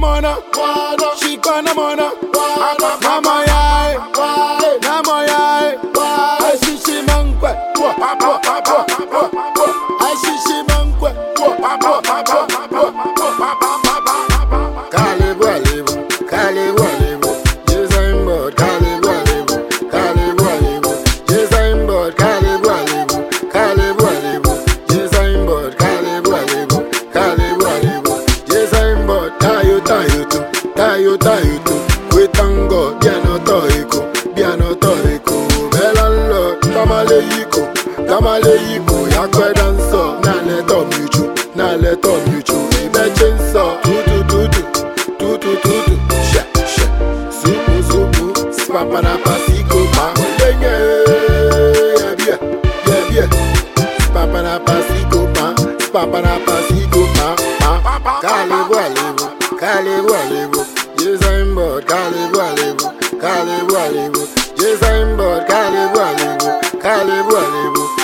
mona, she gonna mona, na moya, na moya, I see she mankwe, I see she mankwe, We thank God, biano toiko, biano toiko Belalo, tamale yiko, tamale yiko Yakwe danso, nale to michu, nale to michu Ibe chinso, tutu tutu, tutu tutu She, she, zubu zubu, spapana pasiko Ma, denye, yebye, yebye Spapana pasiko ma, spapana pasiko ma Kalebu alebu, kalebu alebu Kalibu, Jason Board, Kalibu, Kalibu, Kalibu, Kalibu.